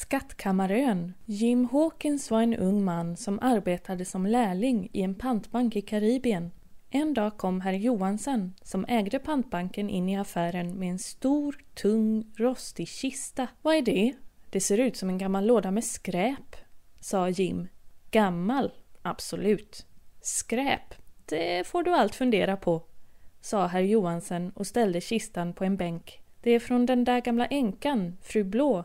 Skattkammarön. Jim Hawkins var en ung man som arbetade som lärling i en pantbank i Karibien. En dag kom herr Johansen, som ägde pantbanken, in i affären med en stor, tung, rostig kista. Vad är det? Det ser ut som en gammal låda med skräp, sa Jim. Gammal? Absolut. Skräp? Det får du allt fundera på, sa herr Johansen och ställde kistan på en bänk. Det är från den där gamla änkan, fru Blå,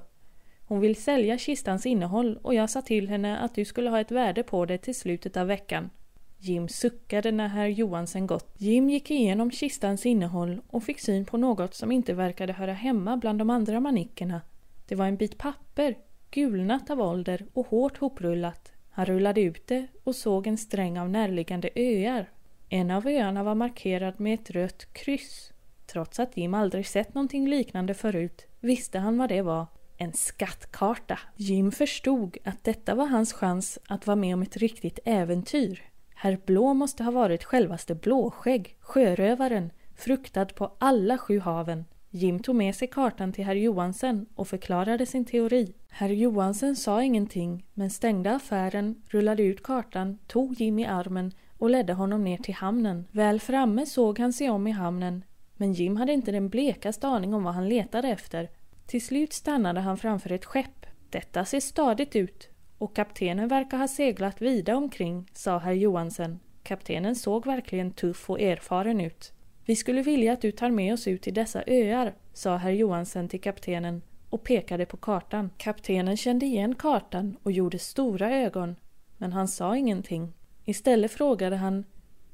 hon vill sälja kistans innehåll och jag sa till henne att du skulle ha ett värde på det till slutet av veckan. Jim suckade när herr Johansen gått. Jim gick igenom kistans innehåll och fick syn på något som inte verkade höra hemma bland de andra manickerna. Det var en bit papper, gulnat av ålder och hårt hoprullat. Han rullade ut det och såg en sträng av närliggande öar. En av öarna var markerad med ett rött kryss. Trots att Jim aldrig sett någonting liknande förut visste han vad det var en skattkarta. Jim förstod att detta var hans chans att vara med om ett riktigt äventyr. Herr Blå måste ha varit självaste Blåskägg, sjörövaren, fruktad på alla sju haven. Jim tog med sig kartan till herr Johansen och förklarade sin teori. Herr Johansen sa ingenting men stängde affären, rullade ut kartan, tog Jim i armen och ledde honom ner till hamnen. Väl framme såg han sig om i hamnen men Jim hade inte den blekaste aning om vad han letade efter till slut stannade han framför ett skepp. Detta ser stadigt ut och kaptenen verkar ha seglat vida omkring, sa herr Johansen. Kaptenen såg verkligen tuff och erfaren ut. Vi skulle vilja att du tar med oss ut till dessa öar, sa herr Johansen till kaptenen och pekade på kartan. Kaptenen kände igen kartan och gjorde stora ögon, men han sa ingenting. Istället frågade han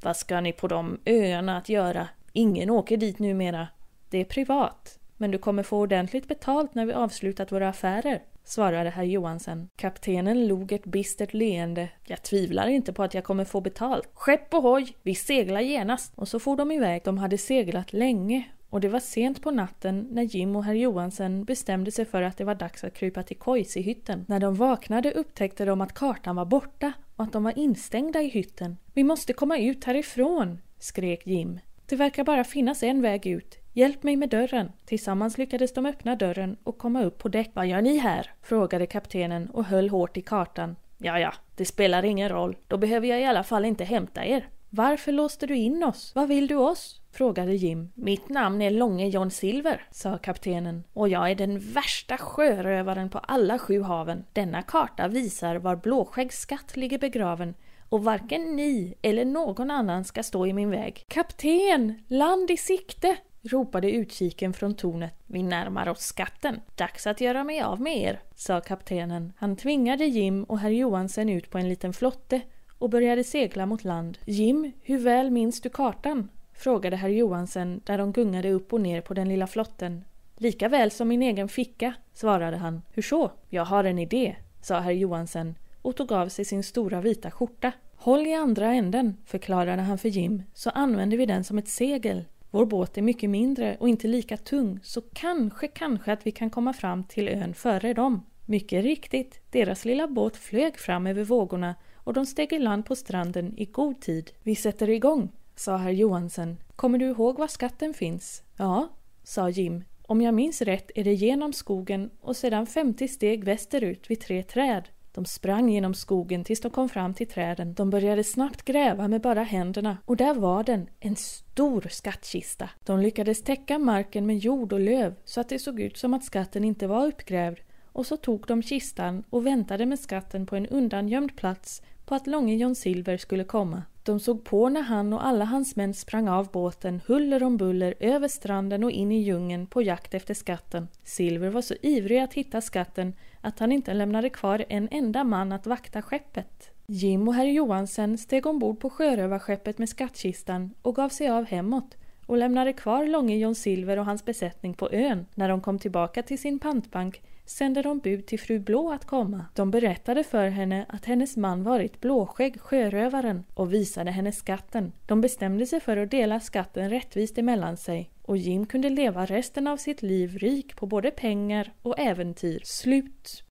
Vad ska ni på de öarna att göra? Ingen åker dit numera. Det är privat. Men du kommer få ordentligt betalt när vi avslutat våra affärer, svarade herr Johansen. Kaptenen log ett bistert leende. Jag tvivlar inte på att jag kommer få betalt. Skepp och hoj, vi seglar genast! Och så for de iväg. De hade seglat länge och det var sent på natten när Jim och herr Johansen bestämde sig för att det var dags att krypa till kojs i hytten. När de vaknade upptäckte de att kartan var borta och att de var instängda i hytten. Vi måste komma ut härifrån, skrek Jim. Det verkar bara finnas en väg ut. Hjälp mig med dörren. Tillsammans lyckades de öppna dörren och komma upp på däck. Vad gör ni här? frågade kaptenen och höll hårt i kartan. Ja, ja, det spelar ingen roll. Då behöver jag i alla fall inte hämta er. Varför låste du in oss? Vad vill du oss? frågade Jim. Mitt namn är Långe John Silver, sa kaptenen, och jag är den värsta sjörövaren på alla sju haven. Denna karta visar var Blåskäggs skatt ligger begraven och varken ni eller någon annan ska stå i min väg. Kapten! Land i sikte! Ropade utkiken från tornet. Vi närmar oss skatten. Dags att göra mig av med er, sa kaptenen. Han tvingade Jim och herr Johansen ut på en liten flotte och började segla mot land. Jim, hur väl minns du kartan? frågade herr Johansen där de gungade upp och ner på den lilla flotten. Lika väl som min egen ficka, svarade han. Hur så? Jag har en idé, sa herr Johansen och tog av sig sin stora vita skjorta. Håll i andra änden, förklarade han för Jim, så använder vi den som ett segel. Vår båt är mycket mindre och inte lika tung så kanske, kanske att vi kan komma fram till ön före dem. Mycket riktigt, deras lilla båt flög fram över vågorna och de steg i land på stranden i god tid. Vi sätter igång, sa herr Johansen. Kommer du ihåg var skatten finns? Ja, sa Jim. Om jag minns rätt är det genom skogen och sedan 50 steg västerut vid tre träd. De sprang genom skogen tills de kom fram till träden. De började snabbt gräva med bara händerna och där var den, en stor skattkista. De lyckades täcka marken med jord och löv så att det såg ut som att skatten inte var uppgrävd och så tog de kistan och väntade med skatten på en undangömd plats på att Långe John Silver skulle komma. De såg på när han och alla hans män sprang av båten huller om buller över stranden och in i djungeln på jakt efter skatten. Silver var så ivrig att hitta skatten att han inte lämnade kvar en enda man att vakta skeppet. Jim och herr Johansen steg ombord på sjörövarskeppet med skattkistan och gav sig av hemåt och lämnade kvar Långe John Silver och hans besättning på ön. När de kom tillbaka till sin pantbank sände de bud till fru Blå att komma. De berättade för henne att hennes man varit Blåskägg, sjörövaren, och visade henne skatten. De bestämde sig för att dela skatten rättvist emellan sig och Jim kunde leva resten av sitt liv rik på både pengar och äventyr. Slut